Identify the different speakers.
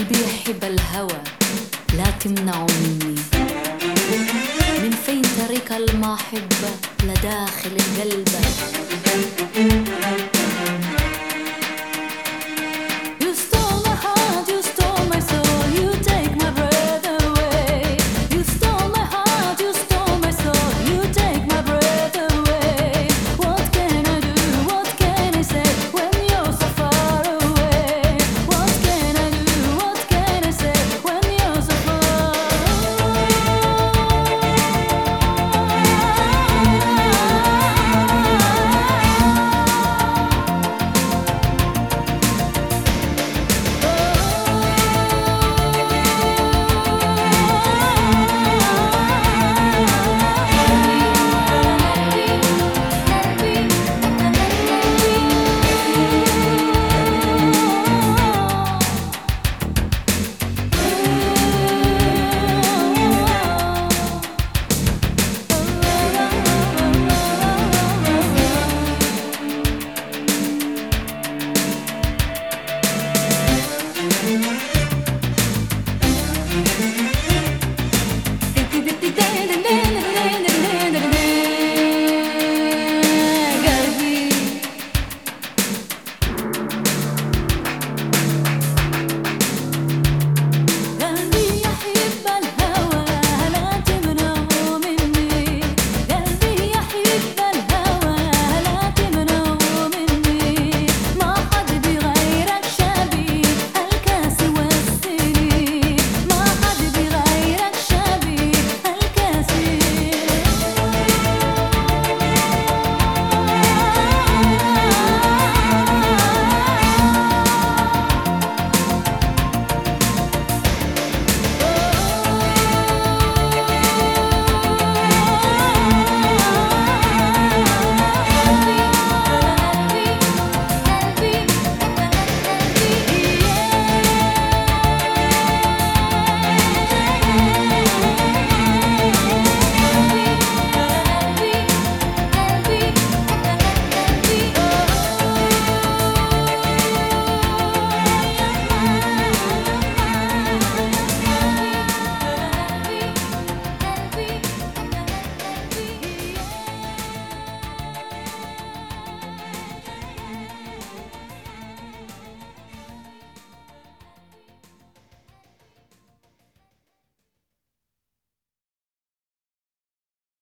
Speaker 1: قلبي يحب الهوى لا تمنع مني. من فين ترك المحبة؟ لداخل القلب.